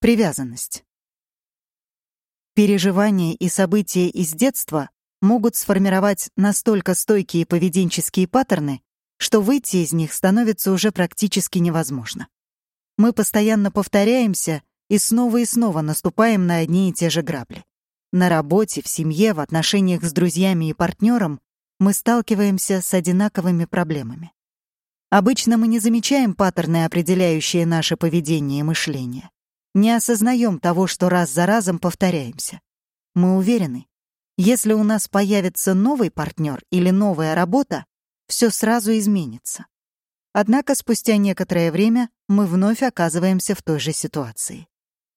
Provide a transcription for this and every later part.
Привязанность. Переживания и события из детства могут сформировать настолько стойкие поведенческие паттерны, что выйти из них становится уже практически невозможно. Мы постоянно повторяемся и снова и снова наступаем на одни и те же грабли. На работе, в семье, в отношениях с друзьями и партнером мы сталкиваемся с одинаковыми проблемами. Обычно мы не замечаем паттерны, определяющие наше поведение и мышление не осознаем того, что раз за разом повторяемся. Мы уверены, если у нас появится новый партнер или новая работа, все сразу изменится. Однако спустя некоторое время мы вновь оказываемся в той же ситуации.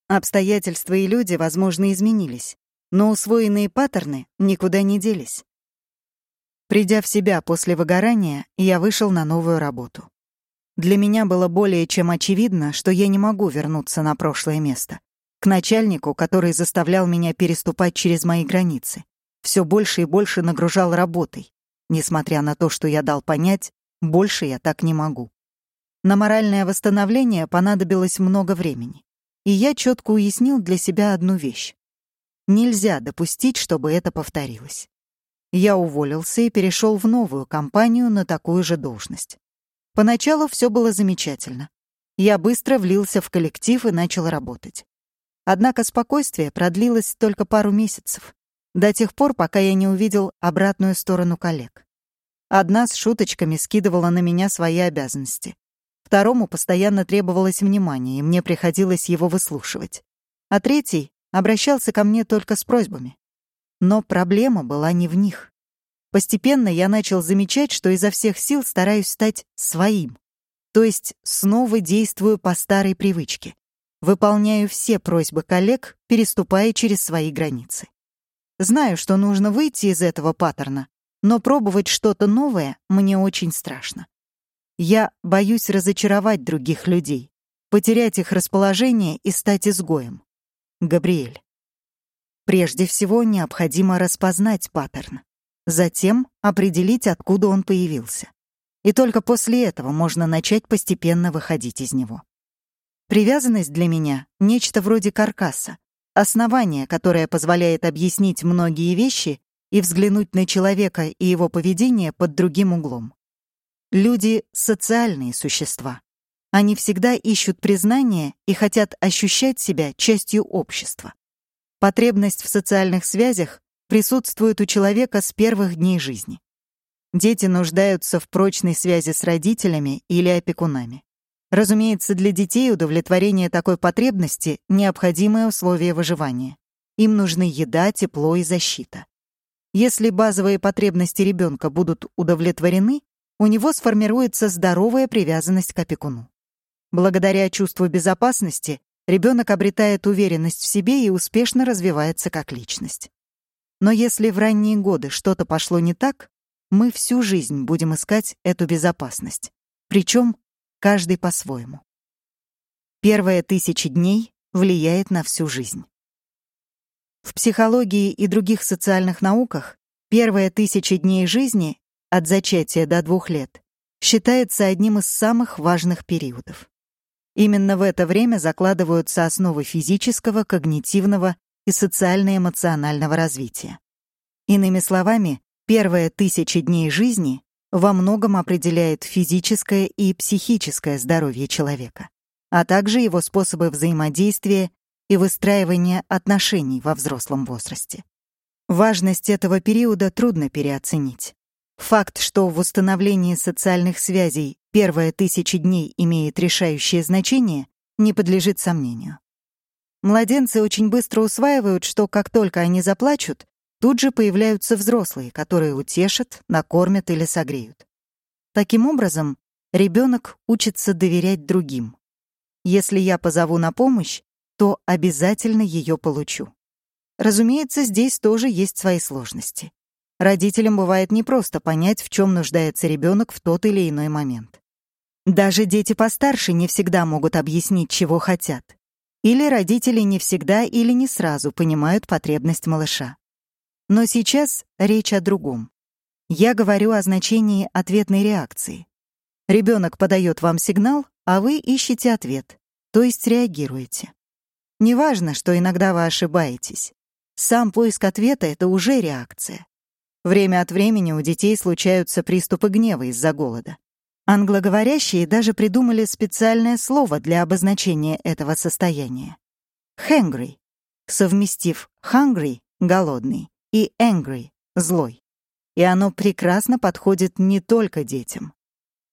Обстоятельства и люди, возможно, изменились, но усвоенные паттерны никуда не делись. Придя в себя после выгорания, я вышел на новую работу. Для меня было более чем очевидно, что я не могу вернуться на прошлое место. К начальнику, который заставлял меня переступать через мои границы. Все больше и больше нагружал работой. Несмотря на то, что я дал понять, больше я так не могу. На моральное восстановление понадобилось много времени. И я четко уяснил для себя одну вещь. Нельзя допустить, чтобы это повторилось. Я уволился и перешел в новую компанию на такую же должность. Поначалу все было замечательно. Я быстро влился в коллектив и начал работать. Однако спокойствие продлилось только пару месяцев, до тех пор, пока я не увидел обратную сторону коллег. Одна с шуточками скидывала на меня свои обязанности. Второму постоянно требовалось внимание, и мне приходилось его выслушивать. А третий обращался ко мне только с просьбами. Но проблема была не в них. Постепенно я начал замечать, что изо всех сил стараюсь стать своим. То есть снова действую по старой привычке. Выполняю все просьбы коллег, переступая через свои границы. Знаю, что нужно выйти из этого паттерна, но пробовать что-то новое мне очень страшно. Я боюсь разочаровать других людей, потерять их расположение и стать изгоем. Габриэль. Прежде всего, необходимо распознать паттерн. Затем определить, откуда он появился. И только после этого можно начать постепенно выходить из него. Привязанность для меня — нечто вроде каркаса, основание, которое позволяет объяснить многие вещи и взглянуть на человека и его поведение под другим углом. Люди — социальные существа. Они всегда ищут признания и хотят ощущать себя частью общества. Потребность в социальных связях присутствует у человека с первых дней жизни. Дети нуждаются в прочной связи с родителями или опекунами. Разумеется, для детей удовлетворение такой потребности — необходимое условие выживания. Им нужны еда, тепло и защита. Если базовые потребности ребенка будут удовлетворены, у него сформируется здоровая привязанность к опекуну. Благодаря чувству безопасности ребенок обретает уверенность в себе и успешно развивается как личность. Но если в ранние годы что-то пошло не так, мы всю жизнь будем искать эту безопасность. Причем каждый по-своему. Первые тысячи дней влияет на всю жизнь. В психологии и других социальных науках первые тысячи дней жизни от зачатия до двух лет считается одним из самых важных периодов. Именно в это время закладываются основы физического, когнитивного и социально-эмоционального развития. Иными словами, первые тысячи дней жизни во многом определяет физическое и психическое здоровье человека, а также его способы взаимодействия и выстраивания отношений во взрослом возрасте. Важность этого периода трудно переоценить. Факт, что в установлении социальных связей первые тысячи дней имеет решающее значение, не подлежит сомнению. Младенцы очень быстро усваивают, что как только они заплачут, тут же появляются взрослые, которые утешат, накормят или согреют. Таким образом, ребенок учится доверять другим. Если я позову на помощь, то обязательно ее получу. Разумеется, здесь тоже есть свои сложности. Родителям бывает непросто понять, в чем нуждается ребенок в тот или иной момент. Даже дети постарше не всегда могут объяснить, чего хотят. Или родители не всегда или не сразу понимают потребность малыша. Но сейчас речь о другом. Я говорю о значении ответной реакции. Ребенок подает вам сигнал, а вы ищете ответ, то есть реагируете. Неважно, что иногда вы ошибаетесь. Сам поиск ответа — это уже реакция. Время от времени у детей случаются приступы гнева из-за голода. Англоговорящие даже придумали специальное слово для обозначения этого состояния. Hangry, совместив hungry — голодный и angry — злой. И оно прекрасно подходит не только детям.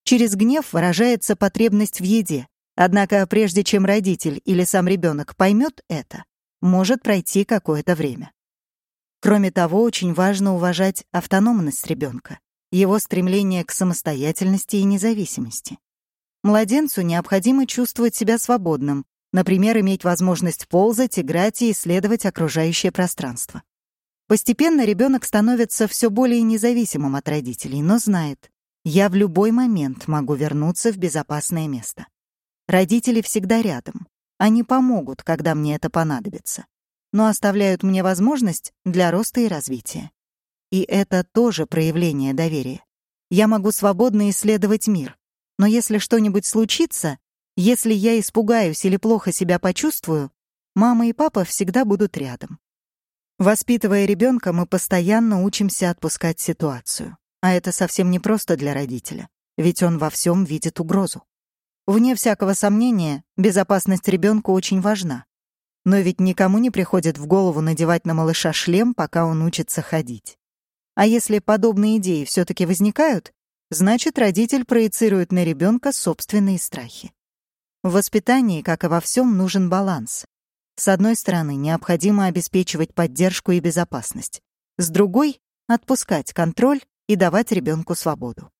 Через гнев выражается потребность в еде, однако прежде чем родитель или сам ребенок поймет это, может пройти какое-то время. Кроме того, очень важно уважать автономность ребенка, его стремление к самостоятельности и независимости. Младенцу необходимо чувствовать себя свободным, например, иметь возможность ползать, играть и исследовать окружающее пространство. Постепенно ребенок становится все более независимым от родителей, но знает, я в любой момент могу вернуться в безопасное место. Родители всегда рядом. Они помогут, когда мне это понадобится, но оставляют мне возможность для роста и развития. И это тоже проявление доверия. Я могу свободно исследовать мир, но если что-нибудь случится, если я испугаюсь или плохо себя почувствую, мама и папа всегда будут рядом. Воспитывая ребенка, мы постоянно учимся отпускать ситуацию. А это совсем не просто для родителя, ведь он во всем видит угрозу. Вне всякого сомнения, безопасность ребенка очень важна. Но ведь никому не приходит в голову надевать на малыша шлем, пока он учится ходить. А если подобные идеи все таки возникают, значит, родитель проецирует на ребенка собственные страхи. В воспитании, как и во всем, нужен баланс. С одной стороны, необходимо обеспечивать поддержку и безопасность. С другой — отпускать контроль и давать ребенку свободу.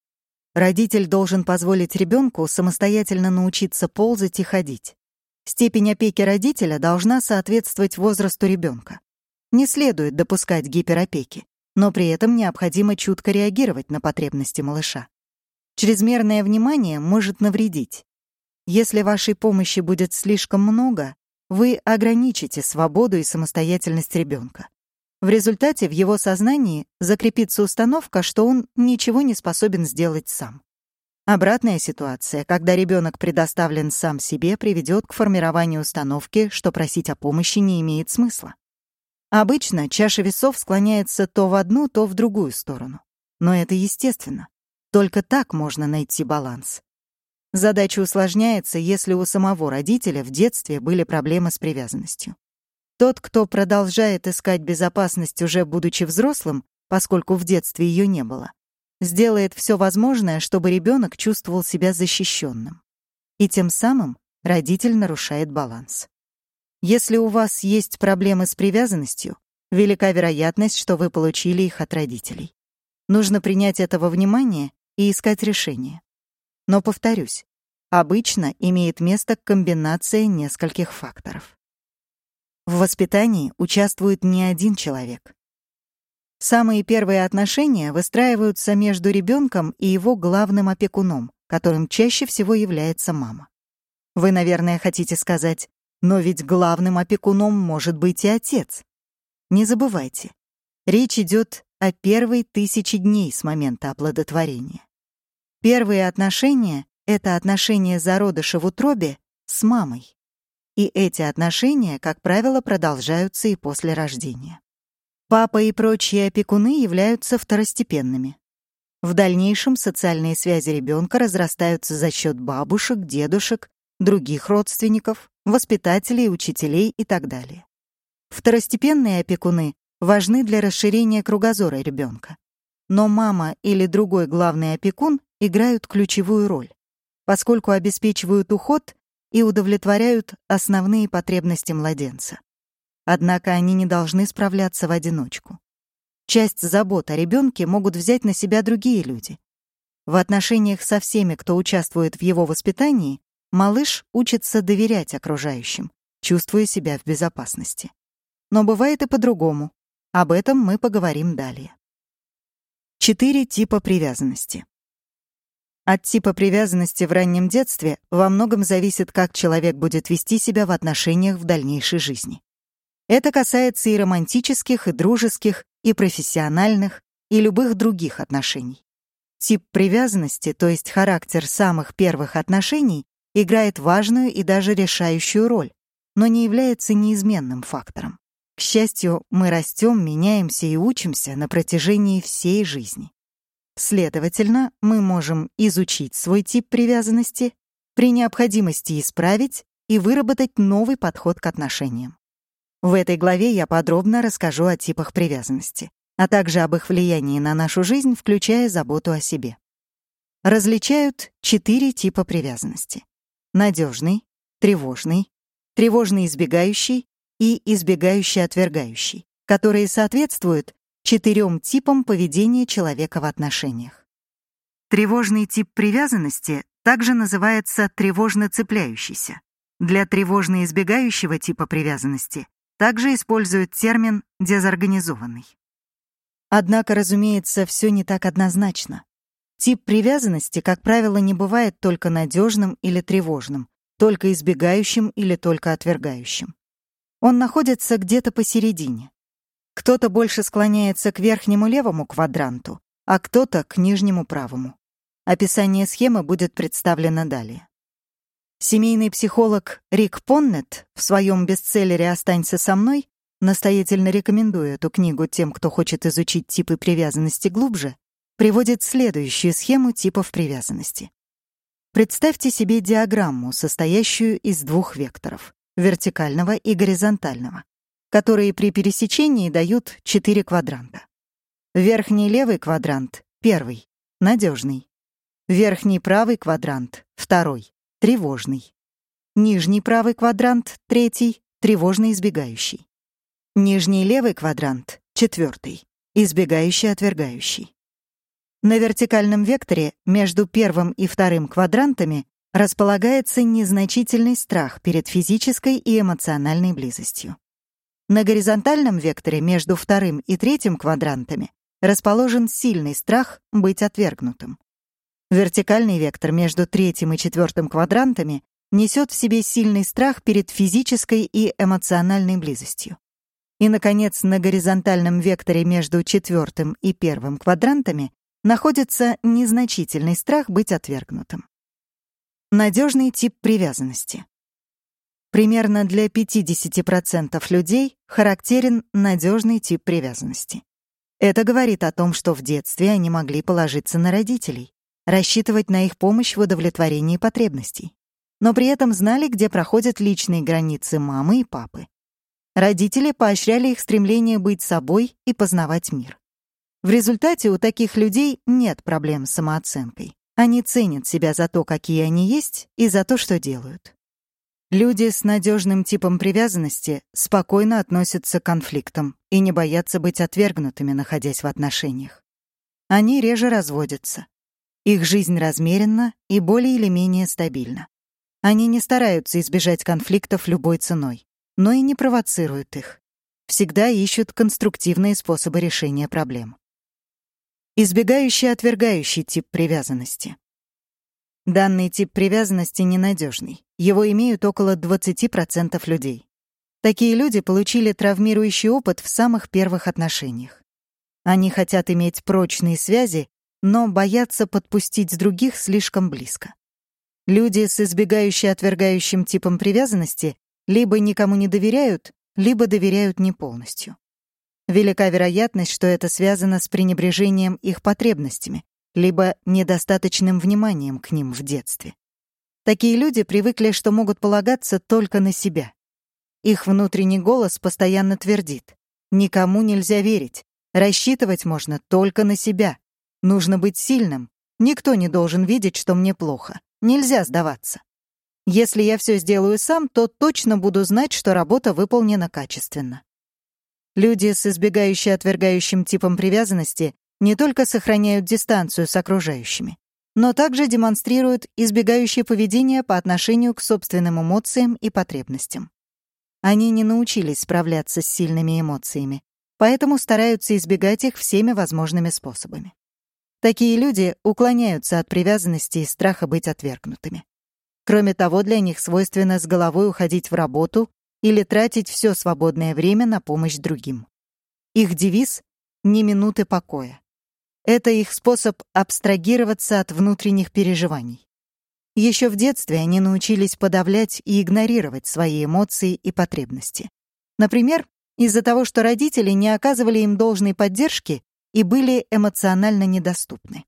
Родитель должен позволить ребенку самостоятельно научиться ползать и ходить. Степень опеки родителя должна соответствовать возрасту ребенка. Не следует допускать гиперопеки, но при этом необходимо чутко реагировать на потребности малыша. Чрезмерное внимание может навредить, если вашей помощи будет слишком много, вы ограничите свободу и самостоятельность ребенка. В результате в его сознании закрепится установка, что он ничего не способен сделать сам. Обратная ситуация, когда ребенок предоставлен сам себе, приведет к формированию установки, что просить о помощи не имеет смысла. Обычно чаша весов склоняется то в одну, то в другую сторону. Но это естественно. Только так можно найти баланс. Задача усложняется, если у самого родителя в детстве были проблемы с привязанностью. Тот, кто продолжает искать безопасность уже будучи взрослым, поскольку в детстве ее не было, сделает все возможное, чтобы ребенок чувствовал себя защищенным. И тем самым родитель нарушает баланс. Если у вас есть проблемы с привязанностью, велика вероятность, что вы получили их от родителей. Нужно принять это во внимание и искать решение. Но, повторюсь, обычно имеет место комбинация нескольких факторов. В воспитании участвует не один человек. Самые первые отношения выстраиваются между ребенком и его главным опекуном, которым чаще всего является мама. Вы, наверное, хотите сказать, но ведь главным опекуном может быть и отец. Не забывайте, речь идет о первой тысяче дней с момента оплодотворения. Первые отношения — это отношения зародыша в утробе с мамой. И эти отношения, как правило, продолжаются и после рождения. Папа и прочие опекуны являются второстепенными. В дальнейшем социальные связи ребенка разрастаются за счет бабушек, дедушек, других родственников, воспитателей, учителей и так далее. Второстепенные опекуны важны для расширения кругозора ребенка. Но мама или другой главный опекун играют ключевую роль, поскольку обеспечивают уход и удовлетворяют основные потребности младенца. Однако они не должны справляться в одиночку. Часть забот о ребенке могут взять на себя другие люди. В отношениях со всеми, кто участвует в его воспитании, малыш учится доверять окружающим, чувствуя себя в безопасности. Но бывает и по-другому. Об этом мы поговорим далее. Четыре типа привязанности. От типа привязанности в раннем детстве во многом зависит, как человек будет вести себя в отношениях в дальнейшей жизни. Это касается и романтических, и дружеских, и профессиональных, и любых других отношений. Тип привязанности, то есть характер самых первых отношений, играет важную и даже решающую роль, но не является неизменным фактором. К счастью, мы растем, меняемся и учимся на протяжении всей жизни. Следовательно, мы можем изучить свой тип привязанности, при необходимости исправить и выработать новый подход к отношениям. В этой главе я подробно расскажу о типах привязанности, а также об их влиянии на нашу жизнь, включая заботу о себе. Различают четыре типа привязанности. Надежный, тревожный, тревожный избегающий и избегающий отвергающий, которые соответствуют четырем типам поведения человека в отношениях. Тревожный тип привязанности также называется тревожно-цепляющийся. Для тревожно-избегающего типа привязанности также используют термин «дезорганизованный». Однако, разумеется, все не так однозначно. Тип привязанности, как правило, не бывает только надежным или тревожным, только избегающим или только отвергающим. Он находится где-то посередине. Кто-то больше склоняется к верхнему левому квадранту, а кто-то к нижнему правому. Описание схемы будет представлено далее. Семейный психолог Рик Поннет в своем бестселлере «Останься со мной» настоятельно рекомендую эту книгу тем, кто хочет изучить типы привязанности глубже, приводит следующую схему типов привязанности. Представьте себе диаграмму, состоящую из двух векторов — вертикального и горизонтального, которые при пересечении дают четыре квадранта. Верхний левый квадрант — первый, надежный. Верхний правый квадрант — второй, тревожный. Нижний правый квадрант — третий, тревожный избегающий. Нижний левый квадрант — четвертый, избегающий отвергающий. На вертикальном векторе между первым и вторым квадрантами располагается незначительный страх перед физической и эмоциональной близостью. На горизонтальном векторе между вторым и третьим квадрантами расположен сильный страх быть отвергнутым. Вертикальный вектор между третьим и четвертым квадрантами несет в себе сильный страх перед физической и эмоциональной близостью. И, наконец, на горизонтальном векторе между четвертым и первым квадрантами находится незначительный страх быть отвергнутым. Надежный тип привязанности. Примерно для 50% людей характерен надежный тип привязанности. Это говорит о том, что в детстве они могли положиться на родителей, рассчитывать на их помощь в удовлетворении потребностей, но при этом знали, где проходят личные границы мамы и папы. Родители поощряли их стремление быть собой и познавать мир. В результате у таких людей нет проблем с самооценкой. Они ценят себя за то, какие они есть, и за то, что делают. Люди с надежным типом привязанности спокойно относятся к конфликтам и не боятся быть отвергнутыми, находясь в отношениях. Они реже разводятся. Их жизнь размеренна и более или менее стабильна. Они не стараются избежать конфликтов любой ценой, но и не провоцируют их. Всегда ищут конструктивные способы решения проблем. Избегающий отвергающий тип привязанности. Данный тип привязанности ненадежный. Его имеют около 20% людей. Такие люди получили травмирующий опыт в самых первых отношениях. Они хотят иметь прочные связи, но боятся подпустить других слишком близко. Люди с избегающим отвергающим типом привязанности либо никому не доверяют, либо доверяют не полностью. Велика вероятность, что это связано с пренебрежением их потребностями, либо недостаточным вниманием к ним в детстве. Такие люди привыкли, что могут полагаться только на себя. Их внутренний голос постоянно твердит. Никому нельзя верить. Рассчитывать можно только на себя. Нужно быть сильным. Никто не должен видеть, что мне плохо. Нельзя сдаваться. Если я все сделаю сам, то точно буду знать, что работа выполнена качественно. Люди с избегающим отвергающим типом привязанности не только сохраняют дистанцию с окружающими, но также демонстрируют избегающее поведение по отношению к собственным эмоциям и потребностям. Они не научились справляться с сильными эмоциями, поэтому стараются избегать их всеми возможными способами. Такие люди уклоняются от привязанности и страха быть отвергнутыми. Кроме того, для них свойственно с головой уходить в работу или тратить все свободное время на помощь другим. Их девиз — «ни минуты покоя». Это их способ абстрагироваться от внутренних переживаний. Еще в детстве они научились подавлять и игнорировать свои эмоции и потребности. Например, из-за того, что родители не оказывали им должной поддержки и были эмоционально недоступны.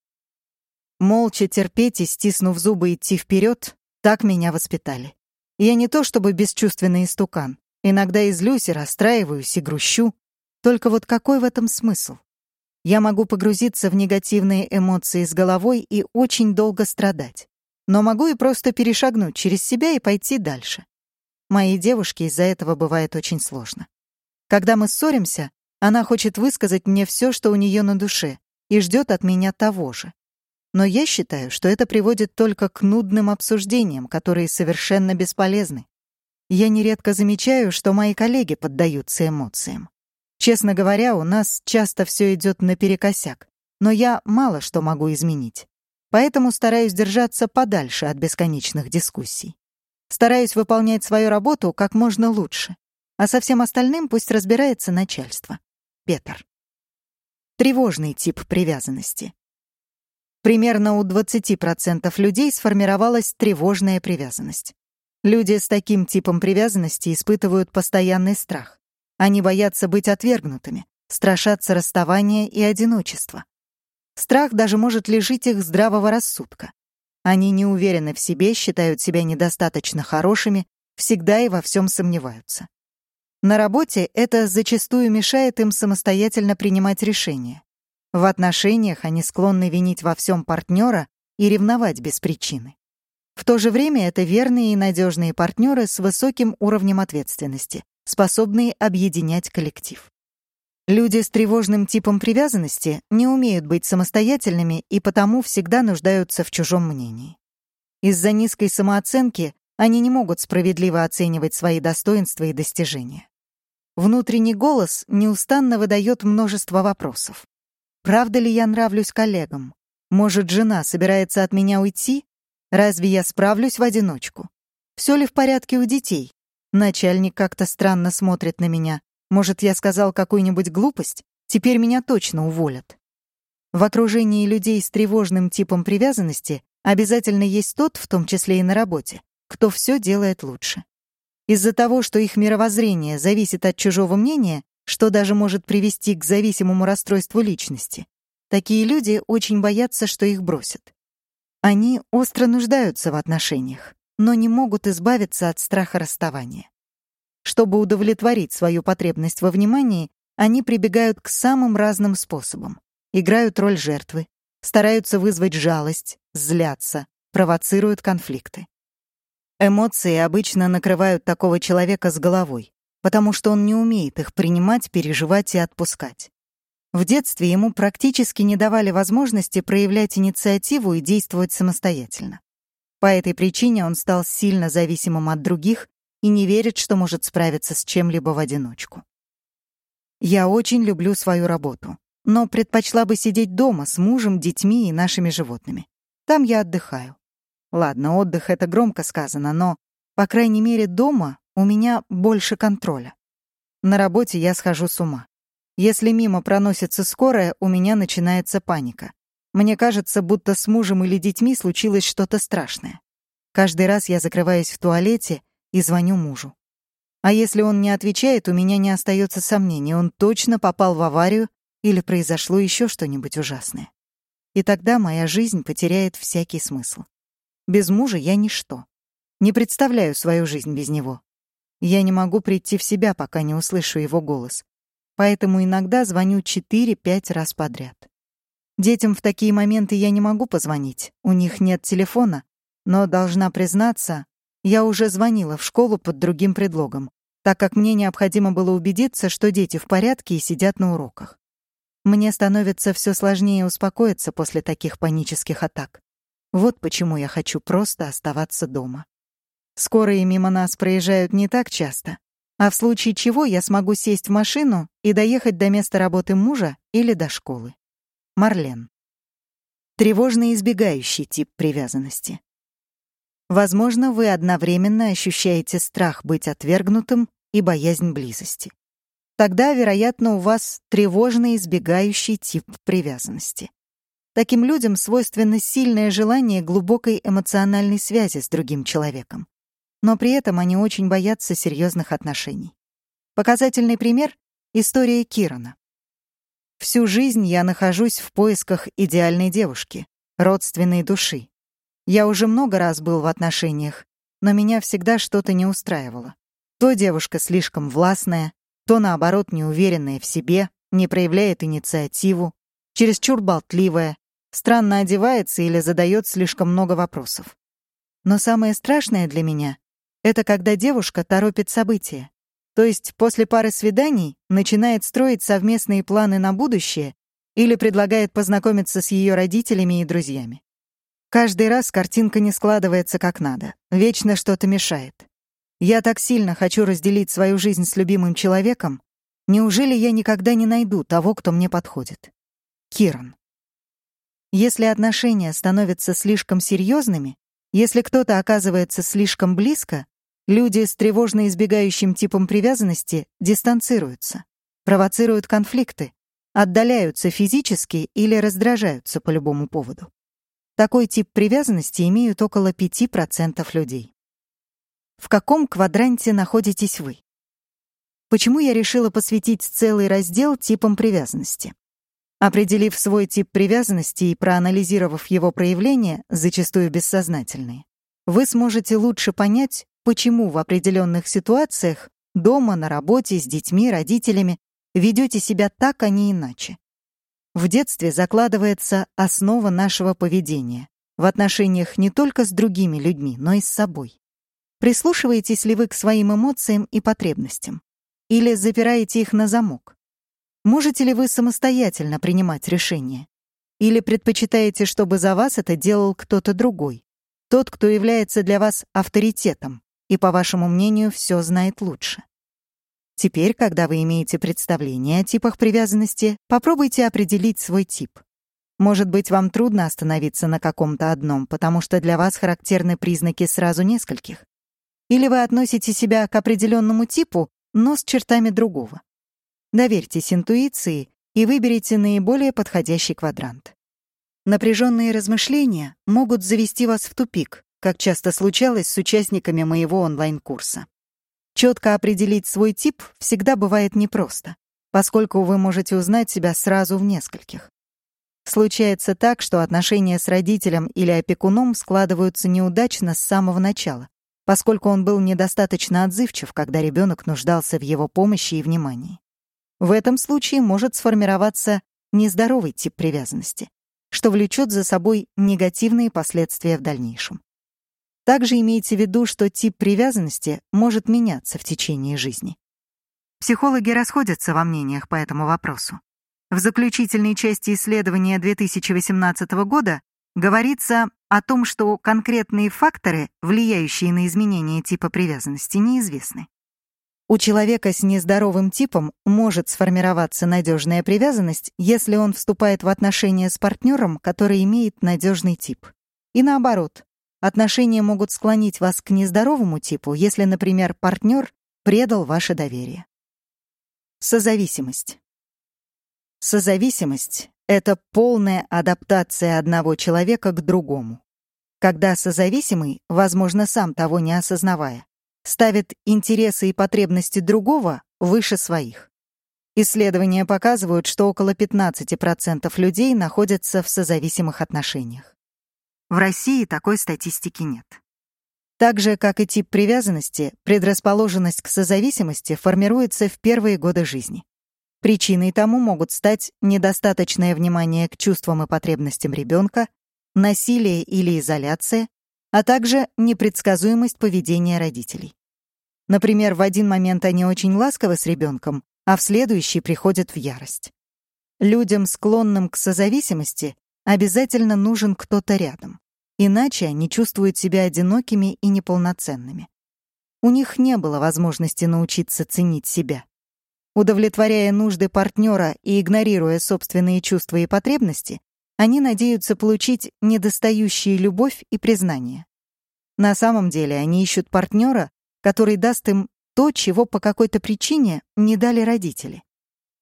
Молча терпеть и, стиснув зубы, идти вперед, так меня воспитали. Я не то чтобы бесчувственный истукан. Иногда и злюсь, и расстраиваюсь, и грущу. Только вот какой в этом смысл? Я могу погрузиться в негативные эмоции с головой и очень долго страдать. Но могу и просто перешагнуть через себя и пойти дальше. Моей девушке из-за этого бывает очень сложно. Когда мы ссоримся, она хочет высказать мне все, что у нее на душе, и ждет от меня того же. Но я считаю, что это приводит только к нудным обсуждениям, которые совершенно бесполезны. Я нередко замечаю, что мои коллеги поддаются эмоциям. Честно говоря, у нас часто все идет наперекосяк, но я мало что могу изменить. Поэтому стараюсь держаться подальше от бесконечных дискуссий. Стараюсь выполнять свою работу как можно лучше, а со всем остальным пусть разбирается начальство. Петр. Тревожный тип привязанности. Примерно у 20% людей сформировалась тревожная привязанность. Люди с таким типом привязанности испытывают постоянный страх. Они боятся быть отвергнутыми, страшатся расставания и одиночества. Страх даже может лишить их здравого рассудка. Они не уверены в себе, считают себя недостаточно хорошими, всегда и во всем сомневаются. На работе это зачастую мешает им самостоятельно принимать решения. В отношениях они склонны винить во всем партнера и ревновать без причины. В то же время это верные и надежные партнеры с высоким уровнем ответственности, способные объединять коллектив. Люди с тревожным типом привязанности не умеют быть самостоятельными и потому всегда нуждаются в чужом мнении. Из-за низкой самооценки они не могут справедливо оценивать свои достоинства и достижения. Внутренний голос неустанно выдает множество вопросов. Правда ли я нравлюсь коллегам? Может, жена собирается от меня уйти? Разве я справлюсь в одиночку? Все ли в порядке у детей? Начальник как-то странно смотрит на меня. Может, я сказал какую-нибудь глупость? Теперь меня точно уволят. В окружении людей с тревожным типом привязанности обязательно есть тот, в том числе и на работе, кто все делает лучше. Из-за того, что их мировоззрение зависит от чужого мнения, что даже может привести к зависимому расстройству личности. Такие люди очень боятся, что их бросят. Они остро нуждаются в отношениях, но не могут избавиться от страха расставания. Чтобы удовлетворить свою потребность во внимании, они прибегают к самым разным способам. Играют роль жертвы, стараются вызвать жалость, злятся, провоцируют конфликты. Эмоции обычно накрывают такого человека с головой, потому что он не умеет их принимать, переживать и отпускать. В детстве ему практически не давали возможности проявлять инициативу и действовать самостоятельно. По этой причине он стал сильно зависимым от других и не верит, что может справиться с чем-либо в одиночку. Я очень люблю свою работу, но предпочла бы сидеть дома с мужем, детьми и нашими животными. Там я отдыхаю. Ладно, отдых — это громко сказано, но, по крайней мере, дома у меня больше контроля. На работе я схожу с ума. Если мимо проносится скорая, у меня начинается паника. Мне кажется, будто с мужем или детьми случилось что-то страшное. Каждый раз я закрываюсь в туалете и звоню мужу. А если он не отвечает, у меня не остается сомнений, он точно попал в аварию или произошло еще что-нибудь ужасное. И тогда моя жизнь потеряет всякий смысл. Без мужа я ничто. Не представляю свою жизнь без него. Я не могу прийти в себя, пока не услышу его голос. Поэтому иногда звоню 4-5 раз подряд. Детям в такие моменты я не могу позвонить, у них нет телефона, но, должна признаться, я уже звонила в школу под другим предлогом, так как мне необходимо было убедиться, что дети в порядке и сидят на уроках. Мне становится все сложнее успокоиться после таких панических атак. Вот почему я хочу просто оставаться дома. Скорые мимо нас проезжают не так часто, а в случае чего я смогу сесть в машину и доехать до места работы мужа или до школы. Марлен. Тревожно избегающий тип привязанности. Возможно, вы одновременно ощущаете страх быть отвергнутым и боязнь близости. Тогда, вероятно, у вас тревожно избегающий тип привязанности. таким людям свойственно сильное желание глубокой эмоциональной связи с другим человеком. Но при этом они очень боятся серьезных отношений. Показательный пример — история Кирана. Всю жизнь я нахожусь в поисках идеальной девушки, родственной души. Я уже много раз был в отношениях, но меня всегда что-то не устраивало. То девушка слишком властная, то, наоборот, неуверенная в себе, не проявляет инициативу, чересчур болтливая, странно одевается или задает слишком много вопросов. Но самое страшное для меня — это когда девушка торопит события. То есть после пары свиданий начинает строить совместные планы на будущее или предлагает познакомиться с ее родителями и друзьями. Каждый раз картинка не складывается как надо, вечно что-то мешает. Я так сильно хочу разделить свою жизнь с любимым человеком, неужели я никогда не найду того, кто мне подходит? Киран. Если отношения становятся слишком серьезными, если кто-то оказывается слишком близко, Люди с тревожно избегающим типом привязанности дистанцируются, провоцируют конфликты, отдаляются физически или раздражаются по любому поводу. Такой тип привязанности имеют около 5% людей. В каком квадранте находитесь вы? Почему я решила посвятить целый раздел типам привязанности? Определив свой тип привязанности и проанализировав его проявления, зачастую бессознательные, вы сможете лучше понять, почему в определенных ситуациях дома, на работе, с детьми, родителями ведете себя так, а не иначе. В детстве закладывается основа нашего поведения в отношениях не только с другими людьми, но и с собой. Прислушиваетесь ли вы к своим эмоциям и потребностям? Или запираете их на замок? Можете ли вы самостоятельно принимать решения? Или предпочитаете, чтобы за вас это делал кто-то другой? Тот, кто является для вас авторитетом, и, по вашему мнению, все знает лучше. Теперь, когда вы имеете представление о типах привязанности, попробуйте определить свой тип. Может быть, вам трудно остановиться на каком-то одном, потому что для вас характерны признаки сразу нескольких. Или вы относите себя к определенному типу, но с чертами другого. Доверьтесь интуиции и выберите наиболее подходящий квадрант. Напряженные размышления могут завести вас в тупик, как часто случалось с участниками моего онлайн-курса. Четко определить свой тип всегда бывает непросто, поскольку вы можете узнать себя сразу в нескольких. Случается так, что отношения с родителем или опекуном складываются неудачно с самого начала, поскольку он был недостаточно отзывчив, когда ребенок нуждался в его помощи и внимании. В этом случае может сформироваться нездоровый тип привязанности, что влечет за собой негативные последствия в дальнейшем. Также имейте в виду, что тип привязанности может меняться в течение жизни. Психологи расходятся во мнениях по этому вопросу. В заключительной части исследования 2018 года говорится о том, что конкретные факторы, влияющие на изменение типа привязанности, неизвестны. У человека с нездоровым типом может сформироваться надежная привязанность, если он вступает в отношения с партнером, который имеет надежный тип. И наоборот, Отношения могут склонить вас к нездоровому типу, если, например, партнер предал ваше доверие. Созависимость. Созависимость — это полная адаптация одного человека к другому. Когда созависимый, возможно, сам того не осознавая, ставит интересы и потребности другого выше своих. Исследования показывают, что около 15% людей находятся в созависимых отношениях. В России такой статистики нет. Так же, как и тип привязанности, предрасположенность к созависимости формируется в первые годы жизни. Причиной тому могут стать недостаточное внимание к чувствам и потребностям ребенка, насилие или изоляция, а также непредсказуемость поведения родителей. Например, в один момент они очень ласковы с ребенком, а в следующий приходят в ярость. Людям, склонным к созависимости, обязательно нужен кто-то рядом. Иначе они чувствуют себя одинокими и неполноценными. У них не было возможности научиться ценить себя. Удовлетворяя нужды партнера и игнорируя собственные чувства и потребности, они надеются получить недостающие любовь и признание. На самом деле они ищут партнера, который даст им то, чего по какой-то причине не дали родители.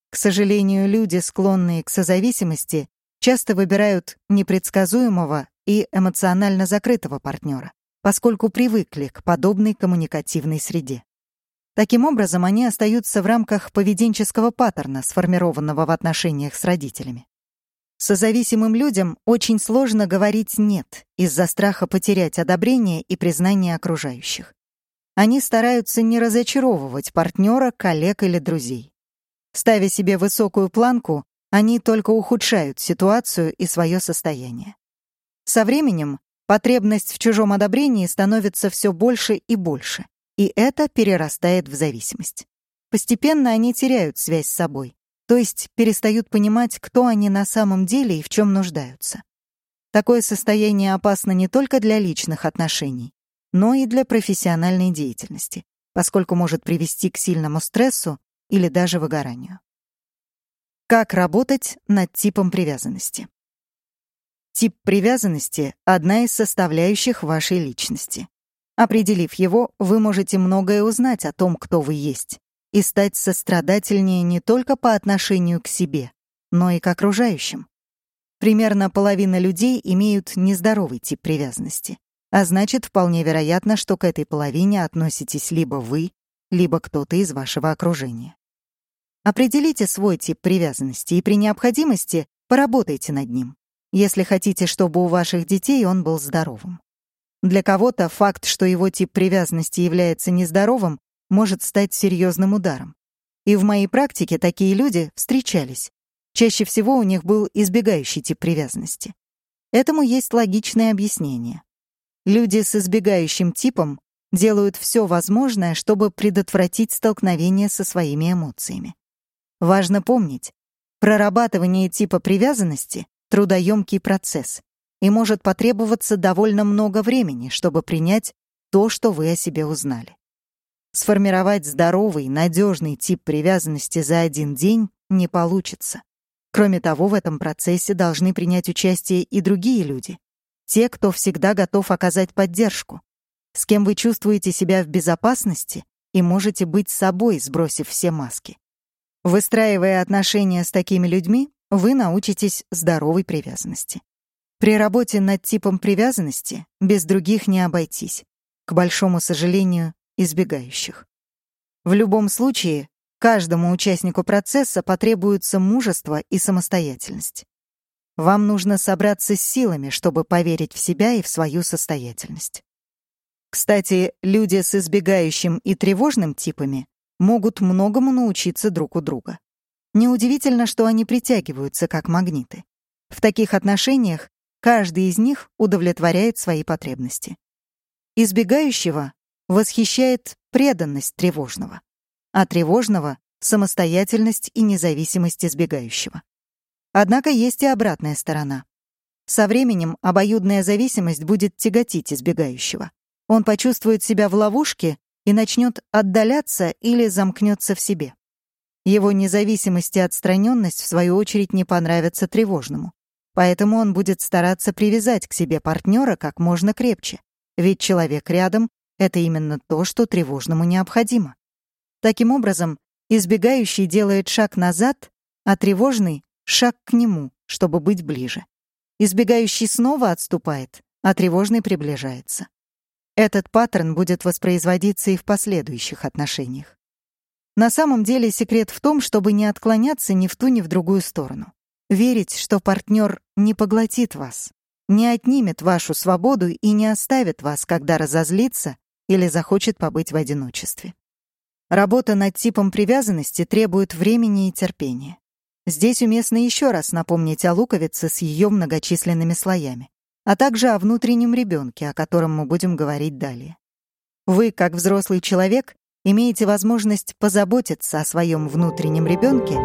К сожалению, люди, склонные к созависимости, часто выбирают непредсказуемого и эмоционально закрытого партнера, поскольку привыкли к подобной коммуникативной среде. Таким образом, они остаются в рамках поведенческого паттерна, сформированного в отношениях с родителями. Созависимым людям очень сложно говорить «нет» из-за страха потерять одобрение и признание окружающих. Они стараются не разочаровывать партнера, коллег или друзей. Ставя себе высокую планку, они только ухудшают ситуацию и свое состояние. Со временем потребность в чужом одобрении становится все больше и больше и это перерастает в зависимость. Постепенно они теряют связь с собой, то есть перестают понимать, кто они на самом деле и в чем нуждаются. Такое состояние опасно не только для личных отношений, но и для профессиональной деятельности, поскольку может привести к сильному стрессу или даже выгоранию. Как работать над типом привязанности? Тип привязанности — одна из составляющих вашей личности. Определив его, вы можете многое узнать о том, кто вы есть, и стать сострадательнее не только по отношению к себе, но и к окружающим. Примерно половина людей имеют нездоровый тип привязанности, а значит, вполне вероятно, что к этой половине относитесь либо вы, либо кто-то из вашего окружения. Определите свой тип привязанности и при необходимости поработайте над ним, если хотите, чтобы у ваших детей он был здоровым. Для кого-то факт, что его тип привязанности является нездоровым, может стать серьезным ударом. И в моей практике такие люди встречались. Чаще всего у них был избегающий тип привязанности. Этому есть логичное объяснение. Люди с избегающим типом делают все возможное, чтобы предотвратить столкновение со своими эмоциями. Важно помнить, прорабатывание типа привязанности — трудоемкий процесс, и может потребоваться довольно много времени, чтобы принять то, что вы о себе узнали. Сформировать здоровый, надежный тип привязанности за один день не получится. Кроме того, в этом процессе должны принять участие и другие люди. Те, кто всегда готов оказать поддержку. С кем вы чувствуете себя в безопасности и можете быть собой, сбросив все маски. Выстраивая отношения с такими людьми, вы научитесь здоровой привязанности. При работе над типом привязанности без других не обойтись, к большому сожалению, избегающих. В любом случае, каждому участнику процесса потребуется мужество и самостоятельность. Вам нужно собраться с силами, чтобы поверить в себя и в свою состоятельность. Кстати, люди с избегающим и тревожным типами могут многому научиться друг у друга. Неудивительно, что они притягиваются как магниты. В таких отношениях Каждый из них удовлетворяет свои потребности. Избегающего восхищает преданность тревожного, а тревожного — самостоятельность и независимость избегающего. Однако есть и обратная сторона. Со временем обоюдная зависимость будет тяготить избегающего. Он почувствует себя в ловушке и начнет отдаляться или замкнется в себе. Его независимость и отстраненность, в свою очередь, не понравятся тревожному. Поэтому он будет стараться привязать к себе партнера как можно крепче, ведь человек рядом — это именно то, что тревожному необходимо. Таким образом, избегающий делает шаг назад, а тревожный — шаг к нему, чтобы быть ближе. Избегающий снова отступает, а тревожный приближается. Этот паттерн будет воспроизводиться и в последующих отношениях. На самом деле секрет в том, чтобы не отклоняться ни в ту, ни в другую сторону. Верить, что партнер не поглотит вас, не отнимет вашу свободу и не оставит вас, когда разозлится или захочет побыть в одиночестве. Работа над типом привязанности требует времени и терпения. Здесь уместно еще раз напомнить о луковице с ее многочисленными слоями, а также о внутреннем ребенке, о котором мы будем говорить далее. Вы, как взрослый человек, имеете возможность позаботиться о своем внутреннем ребенке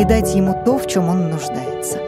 и дать ему то, в чем он нуждается.